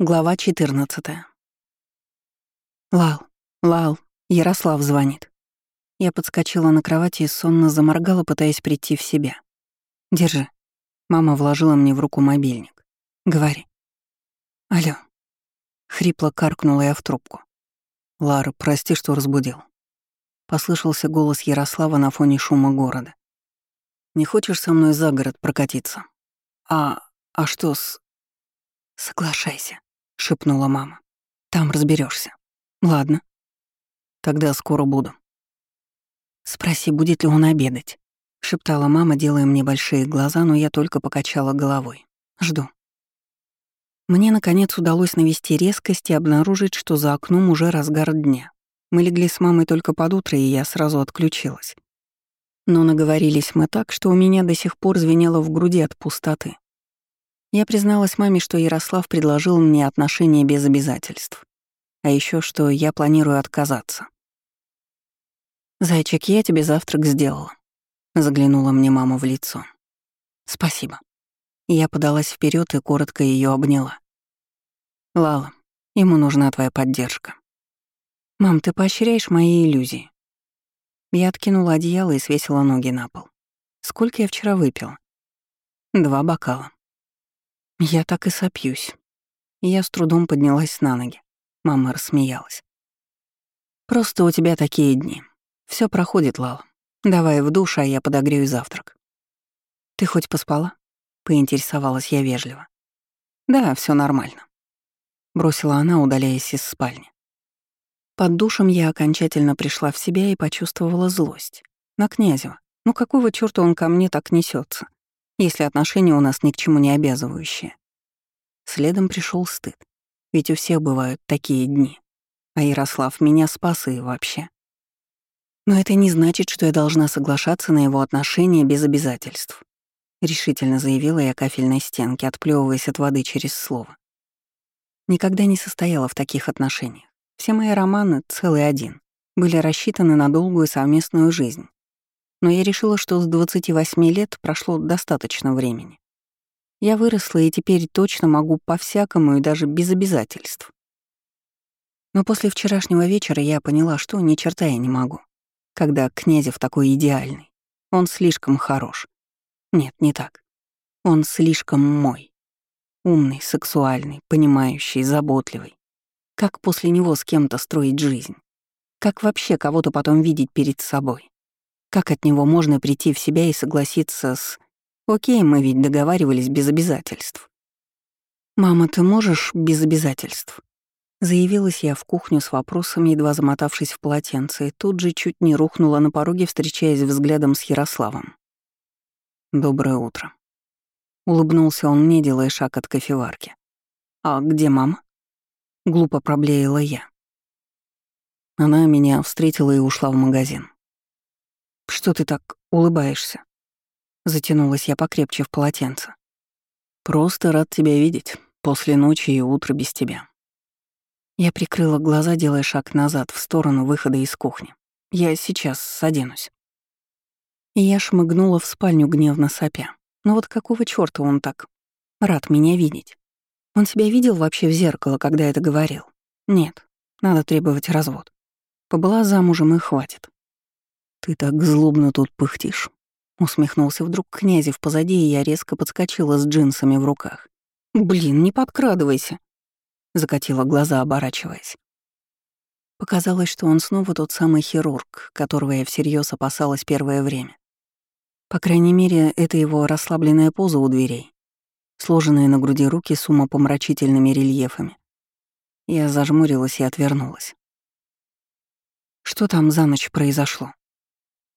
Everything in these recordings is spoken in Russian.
Глава 14. Лал, Лал, Ярослав звонит. Я подскочила на кровати и сонно заморгала, пытаясь прийти в себя. Держи. Мама вложила мне в руку мобильник. Говори. Алло. Хрипло каркнула я в трубку. Лара, прости, что разбудил. Послышался голос Ярослава на фоне шума города. Не хочешь со мной за город прокатиться? А... а что с... Соглашайся шепнула мама. Там разберешься. Ладно. Тогда скоро буду. Спроси, будет ли он обедать, шептала мама, делая мне большие глаза, но я только покачала головой. Жду. Мне, наконец, удалось навести резкость и обнаружить, что за окном уже разгар дня. Мы легли с мамой только под утро, и я сразу отключилась. Но наговорились мы так, что у меня до сих пор звенело в груди от пустоты. Я призналась маме, что Ярослав предложил мне отношения без обязательств. А еще что я планирую отказаться. «Зайчик, я тебе завтрак сделала», — заглянула мне мама в лицо. «Спасибо». Я подалась вперед и коротко ее обняла. «Лала, ему нужна твоя поддержка». «Мам, ты поощряешь мои иллюзии». Я откинула одеяло и свесила ноги на пол. Сколько я вчера выпила? Два бокала. Я так и сопьюсь. Я с трудом поднялась на ноги. Мама рассмеялась. Просто у тебя такие дни. Все проходит, Лала. Давай в душ, а я подогрею завтрак. Ты хоть поспала? Поинтересовалась я вежливо. Да, все нормально. Бросила она, удаляясь из спальни. Под душем я окончательно пришла в себя и почувствовала злость. На Князева. Ну какого чёрта он ко мне так несется? Если отношения у нас ни к чему не обязывающие. Следом пришел стыд, ведь у всех бывают такие дни. А Ярослав меня спас и вообще. Но это не значит, что я должна соглашаться на его отношения без обязательств. Решительно заявила я кафельной стенке, отплевываясь от воды через слово. Никогда не состояла в таких отношениях. Все мои романы, целый один, были рассчитаны на долгую совместную жизнь но я решила, что с 28 лет прошло достаточно времени. Я выросла и теперь точно могу по-всякому и даже без обязательств. Но после вчерашнего вечера я поняла, что ни черта я не могу, когда Князев такой идеальный. Он слишком хорош. Нет, не так. Он слишком мой. Умный, сексуальный, понимающий, заботливый. Как после него с кем-то строить жизнь? Как вообще кого-то потом видеть перед собой? Как от него можно прийти в себя и согласиться с «Окей, мы ведь договаривались без обязательств». «Мама, ты можешь без обязательств?» Заявилась я в кухню с вопросом, едва замотавшись в полотенце, и тут же чуть не рухнула на пороге, встречаясь взглядом с Ярославом. «Доброе утро». Улыбнулся он мне, делая шаг от кофеварки. «А где мама?» Глупо проблеяла я. Она меня встретила и ушла в магазин. Что ты так улыбаешься? Затянулась я покрепче в полотенце. Просто рад тебя видеть после ночи и утра без тебя. Я прикрыла глаза, делая шаг назад в сторону выхода из кухни. Я сейчас оденусь. И я шмыгнула в спальню гневно сопя. Но вот какого чёрта он так рад меня видеть? Он себя видел вообще в зеркало, когда это говорил? Нет, надо требовать развод. Побыла замужем и хватит. «Ты так злобно тут пыхтишь», — усмехнулся вдруг Князев позади, и я резко подскочила с джинсами в руках. «Блин, не подкрадывайся», — закатила глаза, оборачиваясь. Показалось, что он снова тот самый хирург, которого я всерьез опасалась первое время. По крайней мере, это его расслабленная поза у дверей, сложенные на груди руки с умопомрачительными рельефами. Я зажмурилась и отвернулась. Что там за ночь произошло?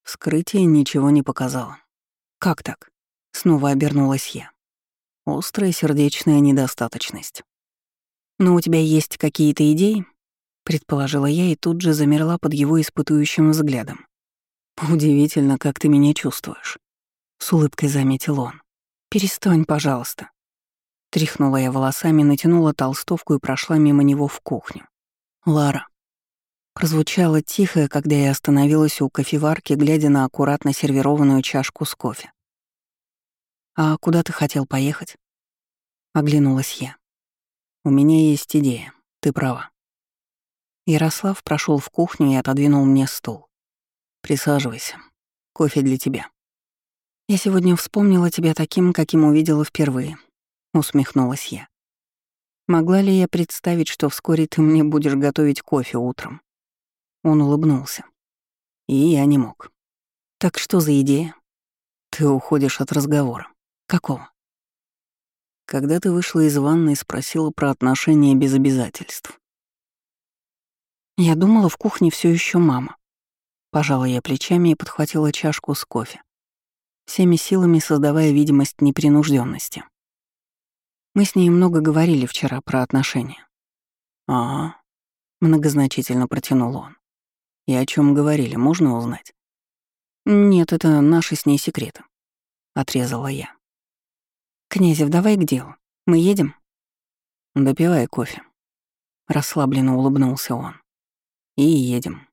Вскрытие ничего не показало. «Как так?» — снова обернулась я. «Острая сердечная недостаточность». «Но у тебя есть какие-то идеи?» — предположила я и тут же замерла под его испытующим взглядом. «Удивительно, как ты меня чувствуешь», — с улыбкой заметил он. «Перестань, пожалуйста». Тряхнула я волосами, натянула толстовку и прошла мимо него в кухню. «Лара, Прозвучало тихо, когда я остановилась у кофеварки, глядя на аккуратно сервированную чашку с кофе. «А куда ты хотел поехать?» Оглянулась я. У меня есть идея, ты права. Ярослав прошел в кухню и отодвинул мне стул. Присаживайся. Кофе для тебя. Я сегодня вспомнила тебя таким, каким увидела впервые. Усмехнулась я. Могла ли я представить, что вскоре ты мне будешь готовить кофе утром? Он улыбнулся. И я не мог. Так что за идея? Ты уходишь от разговора. Какого? Когда ты вышла из ванной, спросила про отношения без обязательств. Я думала, в кухне все еще мама. Пожала я плечами и подхватила чашку с кофе, всеми силами создавая видимость непринужденности. Мы с ней много говорили вчера про отношения. А, многозначительно протянул он. И о чем говорили, можно узнать? Нет, это наши с ней секреты, отрезала я. Князев, давай к делу. Мы едем? Допивай кофе. Расслабленно улыбнулся он. И едем.